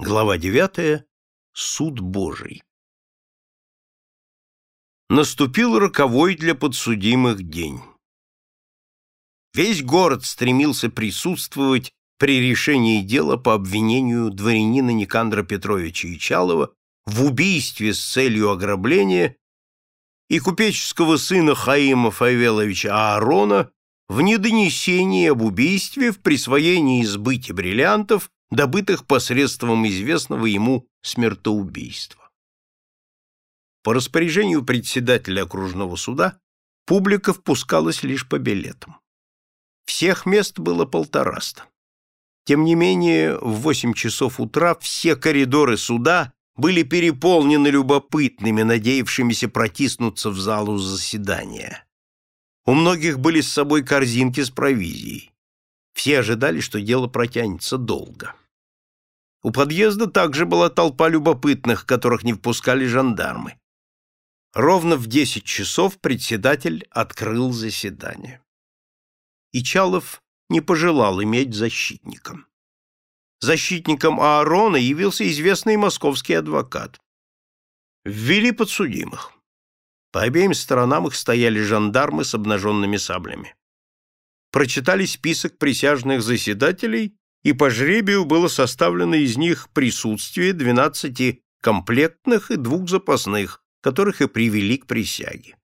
Глава девятая. Суд Божий. Наступил роковой для подсудимых день. Весь город стремился присутствовать при решении дела по обвинению дворянина Никандра Петровича Ичалова в убийстве с целью ограбления и купеческого сына Хаима Фавеловича Аарона в недонесении об убийстве в присвоении избыти бриллиантов, добытых посредством известного ему смертоубийства. По распоряжению председателя окружного суда публика впускалась лишь по билетам. Всех мест было полтораста. Тем не менее, в восемь часов утра все коридоры суда были переполнены любопытными, надеявшимися протиснуться в залу заседания. У многих были с собой корзинки с провизией. Все ожидали, что дело протянется долго. У подъезда также была толпа любопытных, которых не впускали жандармы. Ровно в десять часов председатель открыл заседание. Ичалов не пожелал иметь защитником. Защитником Аарона явился известный московский адвокат. Ввели подсудимых. По обеим сторонам их стояли жандармы с обнаженными саблями. Прочитали список присяжных заседателей, и по жребию было составлено из них присутствие 12 комплектных и двух запасных, которых и привели к присяге.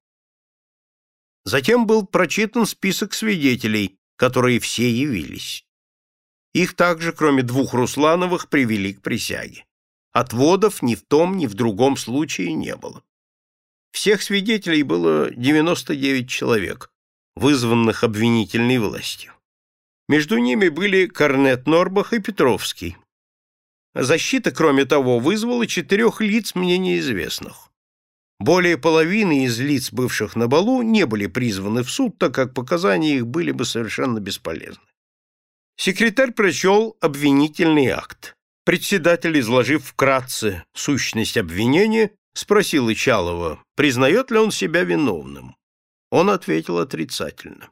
Затем был прочитан список свидетелей, которые все явились. Их также, кроме двух Руслановых, привели к присяге. Отводов ни в том, ни в другом случае не было. Всех свидетелей было 99 человек, вызванных обвинительной властью. Между ними были Корнет Норбах и Петровский. Защита, кроме того, вызвала четырех лиц мне неизвестных. Более половины из лиц, бывших на балу, не были призваны в суд, так как показания их были бы совершенно бесполезны. Секретарь прочел обвинительный акт. Председатель, изложив вкратце сущность обвинения, спросил Ичалова, признает ли он себя виновным. Он ответил отрицательно.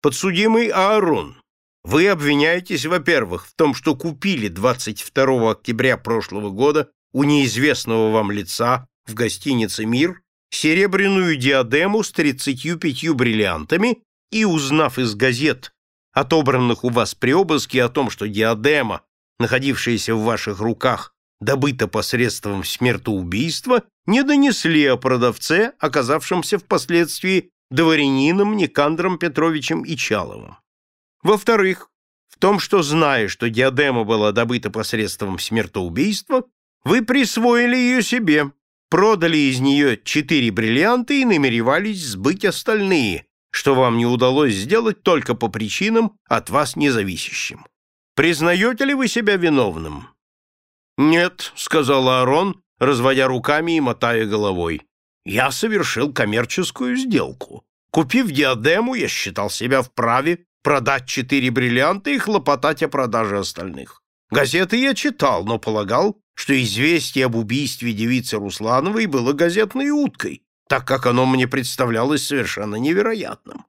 Подсудимый Аарон, вы обвиняетесь, во-первых, в том, что купили 22 октября прошлого года у неизвестного вам лица в гостинице «Мир» серебряную диадему с 35 бриллиантами и, узнав из газет отобранных у вас при обыске о том, что диадема, находившаяся в ваших руках, добыта посредством смертоубийства, не донесли о продавце, оказавшемся впоследствии дворянином Никандром Петровичем Ичаловым. Во-вторых, в том, что, зная, что диадема была добыта посредством смертоубийства, вы присвоили ее себе, продали из нее четыре бриллианта и намеревались сбыть остальные, что вам не удалось сделать только по причинам от вас независящим. Признаете ли вы себя виновным? Нет, сказал Аарон, разводя руками и мотая головой. Я совершил коммерческую сделку. Купив диадему, я считал себя вправе продать четыре бриллианта и хлопотать о продаже остальных. Газеты я читал, но полагал, что известие об убийстве девицы Руслановой было газетной уткой, так как оно мне представлялось совершенно невероятным.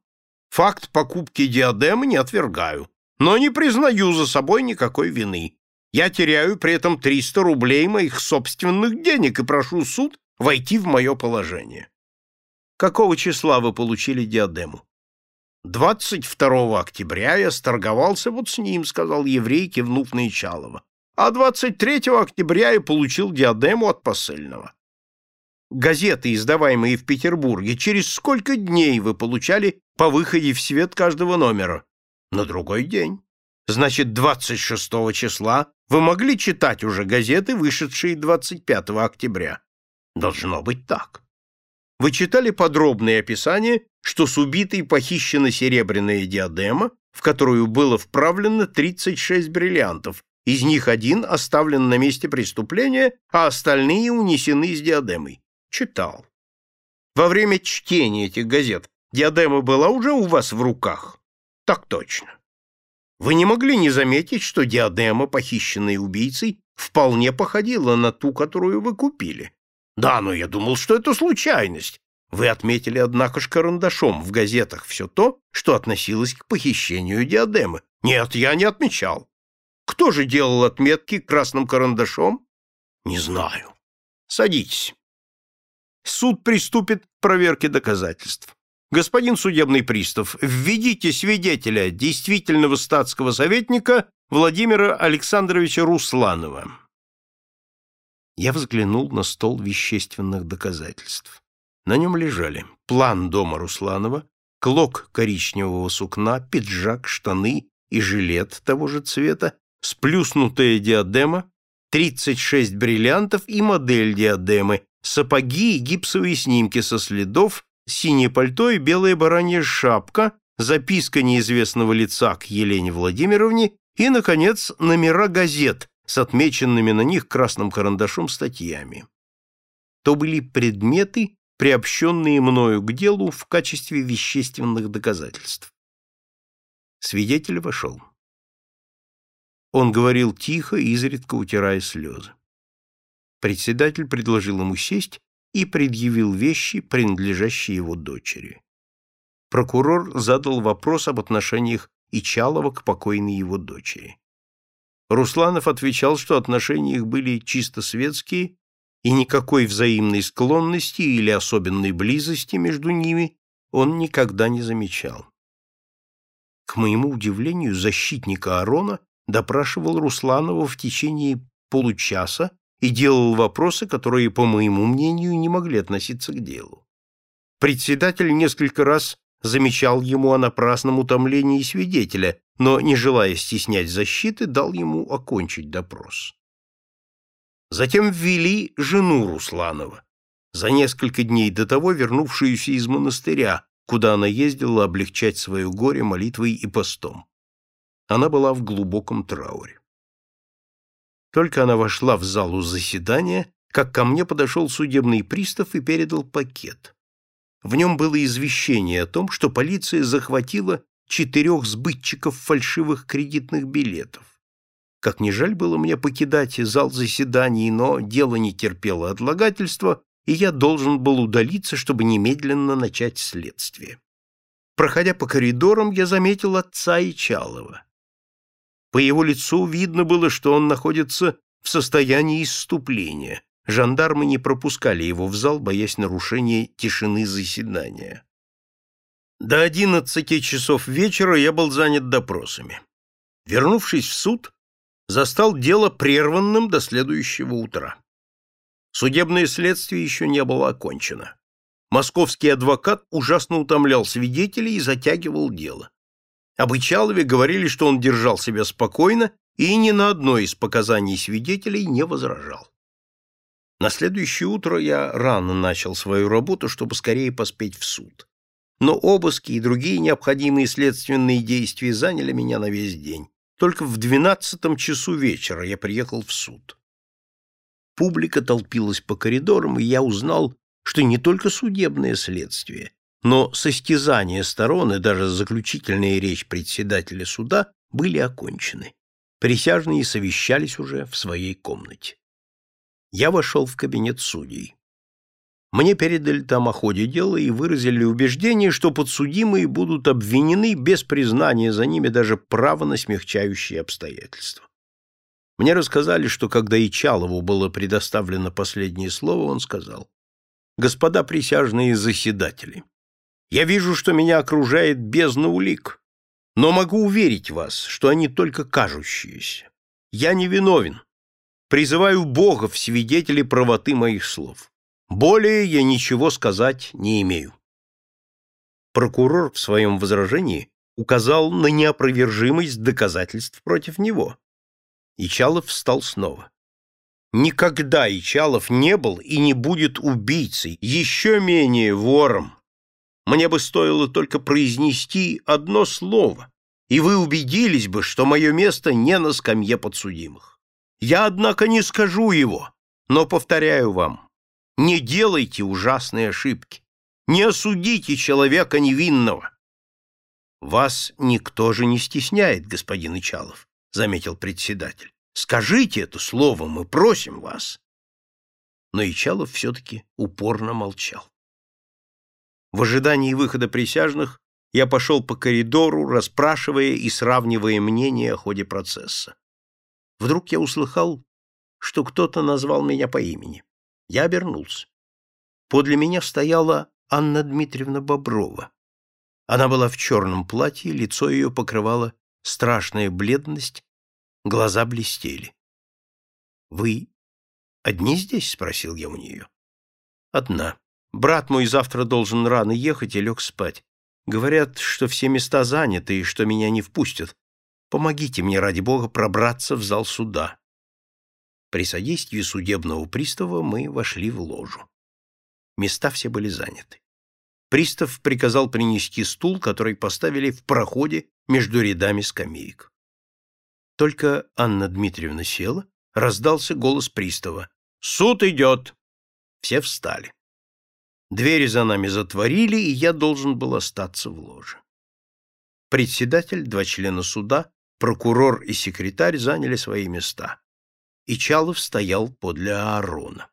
Факт покупки диадемы не отвергаю, но не признаю за собой никакой вины. Я теряю при этом 300 рублей моих собственных денег и прошу суд войти в мое положение. Какого числа вы получили диадему? 22 октября я сторговался вот с ним, сказал еврей, кивнув на Ичалова. А 23 октября я получил диадему от посыльного газеты, издаваемые в Петербурге, через сколько дней вы получали по выходе в свет каждого номера? На другой день. Значит, 26 числа вы могли читать уже газеты, вышедшие 25 октября. Должно быть так. Вы читали подробное описание, что с убитой похищена серебряная диадема, в которую было вправлено 36 бриллиантов, из них один оставлен на месте преступления, а остальные унесены с диадемой читал. Во время чтения этих газет диадема была уже у вас в руках? Так точно. Вы не могли не заметить, что диадема, похищенная убийцей, вполне походила на ту, которую вы купили. Да, но я думал, что это случайность. Вы отметили, однако ж, карандашом в газетах все то, что относилось к похищению диадемы. Нет, я не отмечал. Кто же делал отметки красным карандашом? Не знаю. Садитесь. Суд приступит к проверке доказательств. Господин судебный пристав, введите свидетеля, действительного статского советника Владимира Александровича Русланова. Я взглянул на стол вещественных доказательств. На нем лежали план дома Русланова, клок коричневого сукна, пиджак, штаны и жилет того же цвета, сплюснутая диадема, 36 бриллиантов и модель диадемы, сапоги и гипсовые снимки со следов, синее пальто и белая баранья шапка, записка неизвестного лица к Елене Владимировне и, наконец, номера газет с отмеченными на них красным карандашом статьями. То были предметы, приобщенные мною к делу в качестве вещественных доказательств. Свидетель вошел. Он говорил тихо, изредка утирая слезы. Председатель предложил ему сесть и предъявил вещи, принадлежащие его дочери. Прокурор задал вопрос об отношениях Ичалова к покойной его дочери. Русланов отвечал, что отношения их были чисто светские, и никакой взаимной склонности или особенной близости между ними он никогда не замечал. К моему удивлению, защитника Арона допрашивал Русланова в течение получаса и делал вопросы, которые, по моему мнению, не могли относиться к делу. Председатель несколько раз замечал ему о напрасном утомлении свидетеля, но, не желая стеснять защиты, дал ему окончить допрос. Затем ввели жену Русланова, за несколько дней до того вернувшуюся из монастыря, куда она ездила облегчать свое горе молитвой и постом. Она была в глубоком трауре. Только она вошла в залу заседания, как ко мне подошел судебный пристав и передал пакет. В нем было извещение о том, что полиция захватила четырех сбытчиков фальшивых кредитных билетов. Как ни жаль было мне покидать зал заседаний, но дело не терпело отлагательства, и я должен был удалиться, чтобы немедленно начать следствие. Проходя по коридорам, я заметил отца Ичалова. По его лицу видно было, что он находится в состоянии исступления. Жандармы не пропускали его в зал, боясь нарушения тишины заседания. До одиннадцати часов вечера я был занят допросами. Вернувшись в суд, застал дело прерванным до следующего утра. Судебное следствие еще не было окончено. Московский адвокат ужасно утомлял свидетелей и затягивал дело. Об Ичалове говорили, что он держал себя спокойно и ни на одно из показаний свидетелей не возражал. На следующее утро я рано начал свою работу, чтобы скорее поспеть в суд. Но обыски и другие необходимые следственные действия заняли меня на весь день. Только в двенадцатом часу вечера я приехал в суд. Публика толпилась по коридорам, и я узнал, что не только судебное следствие, но состязания сторон и даже заключительная речь председателя суда были окончены. Присяжные совещались уже в своей комнате. Я вошел в кабинет судей. Мне передали там о ходе дела и выразили убеждение, что подсудимые будут обвинены без признания за ними даже права на смягчающие обстоятельства. Мне рассказали, что когда Ичалову было предоставлено последнее слово, он сказал, «Господа присяжные заседатели, я вижу, что меня окружает бездна улик, но могу уверить вас, что они только кажущиеся. Я не виновен. Призываю Бога в свидетели правоты моих слов. Более я ничего сказать не имею. Прокурор в своем возражении указал на неопровержимость доказательств против него. Ичалов встал снова. Никогда Ичалов не был и не будет убийцей, еще менее вором. Мне бы стоило только произнести одно слово, и вы убедились бы, что мое место не на скамье подсудимых. Я, однако, не скажу его, но повторяю вам, не делайте ужасные ошибки, не осудите человека невинного. Вас никто же не стесняет, господин Ичалов, заметил председатель. Скажите это слово, мы просим вас. Но Ичалов все-таки упорно молчал. В ожидании выхода присяжных я пошел по коридору, расспрашивая и сравнивая мнения о ходе процесса. Вдруг я услыхал, что кто-то назвал меня по имени. Я обернулся. Подле меня стояла Анна Дмитриевна Боброва. Она была в черном платье, лицо ее покрывала страшная бледность, глаза блестели. — Вы одни здесь? — спросил я у нее. — Одна. Брат мой завтра должен рано ехать и лег спать. Говорят, что все места заняты и что меня не впустят. Помогите мне, ради бога, пробраться в зал суда. При содействии судебного пристава мы вошли в ложу. Места все были заняты. Пристав приказал принести стул, который поставили в проходе между рядами скамеек. Только Анна Дмитриевна села, раздался голос пристава. «Суд идет!» Все встали. Двери за нами затворили, и я должен был остаться в ложе. Председатель, два члена суда, прокурор и секретарь заняли свои места. И Чалов стоял подле Аарона.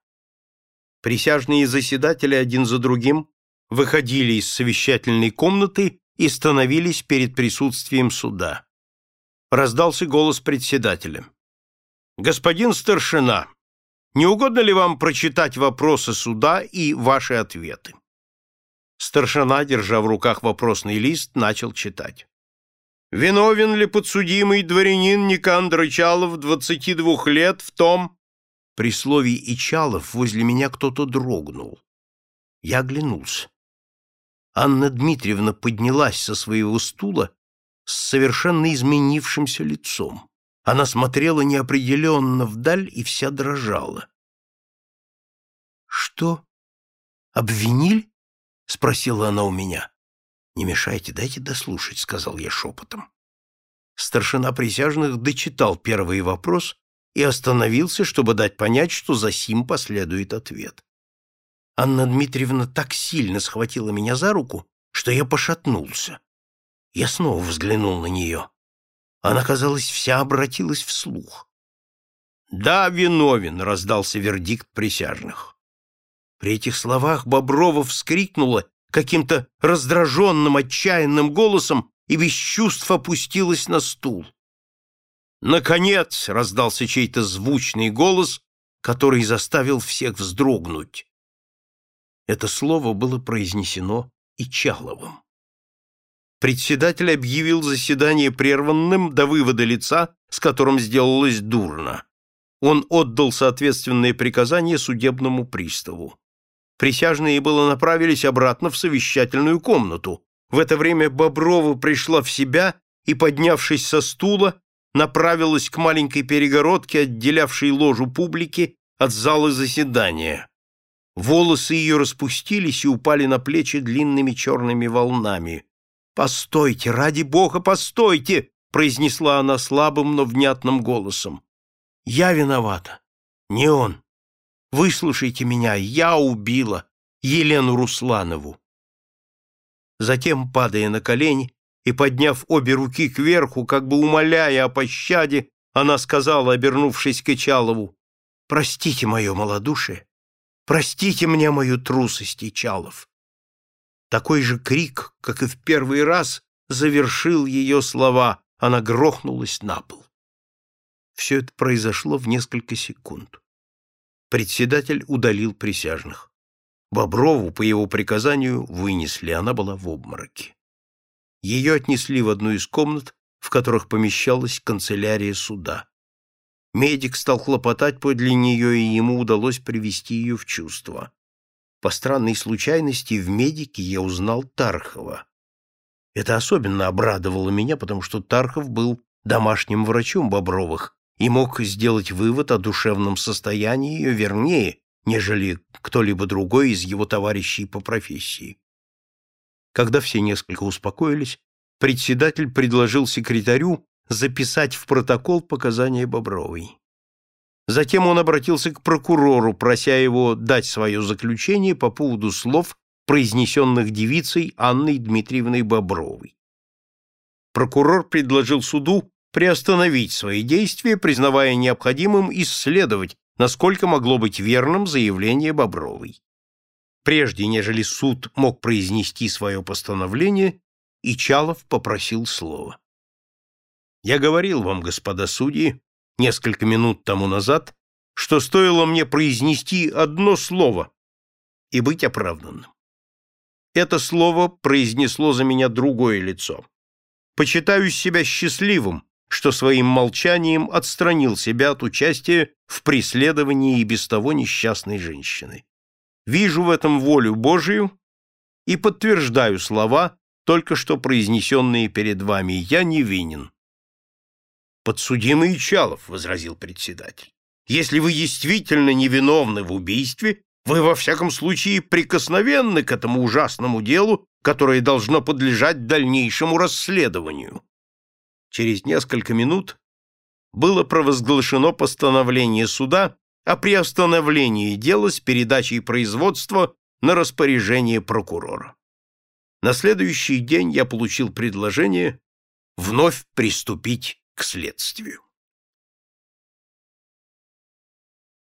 Присяжные заседатели один за другим выходили из совещательной комнаты и становились перед присутствием суда. Раздался голос председателя. «Господин старшина, не угодно ли вам прочитать вопросы суда и ваши ответы?» Старшина, держа в руках вопросный лист, начал читать. «Виновен ли подсудимый дворянин Никандр Ичалов, 22 лет, в том...» При слове «Ичалов» возле меня кто-то дрогнул. Я оглянулся. Анна Дмитриевна поднялась со своего стула с совершенно изменившимся лицом. Она смотрела неопределенно вдаль и вся дрожала. «Что? Обвинили?» — спросила она у меня. «Не мешайте, дайте дослушать», — сказал я шепотом. Старшина присяжных дочитал первый вопрос и остановился, чтобы дать понять, что за сим последует ответ. Анна Дмитриевна так сильно схватила меня за руку, что я пошатнулся. Я снова взглянул на нее. Она, казалось, вся обратилась вслух. «Да, виновен», — раздался вердикт присяжных. При этих словах Боброва вскрикнула каким-то раздраженным, отчаянным голосом и без чувств опустилась на стул. «Наконец!» — раздался чей-то звучный голос, который заставил всех вздрогнуть. Это слово было произнесено и Чаловым. Председатель объявил заседание прерванным до вывода лица, с которым сделалось дурно. Он отдал соответственные приказания судебному приставу. Присяжные было направились обратно в совещательную комнату. В это время Боброва пришла в себя и, поднявшись со стула, направилась к маленькой перегородке, отделявшей ложу публики от зала заседания. Волосы ее распустились и упали на плечи длинными черными волнами. «Постойте, ради бога, постойте!» — произнесла она слабым, но внятным голосом. «Я виновата, не он. Выслушайте меня, я убила Елену Русланову». Затем, падая на колени и подняв обе руки кверху, как бы умоляя о пощаде, она сказала, обернувшись к Ичалову, «Простите мое малодушие, Простите мне мою трусость, Ичалов. Такой же крик, как и в первый раз, завершил ее слова. Она грохнулась на пол. Все это произошло в несколько секунд. Председатель удалил присяжных. Боброву, по его приказанию, вынесли, она была в обмороке. Ее отнесли в одну из комнат, в которых помещалась канцелярия суда. Медик стал хлопотать подле нее, и ему удалось привести ее в чувство. По странной случайности в медике я узнал Тархова. Это особенно обрадовало меня, потому что Тархов был домашним врачом Бобровых и мог сделать вывод о душевном состоянии ее вернее, нежели кто-либо другой из его товарищей по профессии. Когда все несколько успокоились, председатель предложил секретарю записать в протокол показания Бобровой. Затем он обратился к прокурору, прося его дать свое заключение по поводу слов, произнесенных девицей Анной Дмитриевной Бобровой. Прокурор предложил суду приостановить свои действия, признавая необходимым исследовать, насколько могло быть верным заявление Бобровой. Прежде нежели суд мог произнести свое постановление, Ичалов попросил слова. Я говорил вам, господа судьи, несколько минут тому назад, что стоило мне произнести одно слово и быть оправданным. Это слово произнесло за меня другое лицо. Почитаю себя счастливым, что своим молчанием отстранил себя от участия в преследовании и без того несчастной женщины. Вижу в этом волю Божию и подтверждаю слова, только что произнесенные перед вами. Я невинен. «Подсудимый Чалов», — возразил председатель, — «если вы действительно невиновны в убийстве, вы во всяком случае прикосновенны к этому ужасному делу, которое должно подлежать дальнейшему расследованию. Через несколько минут было провозглашено постановление суда о приостановлении дела с передачей производства на распоряжение прокурора. На следующий день я получил предложение вновь приступить к следствию.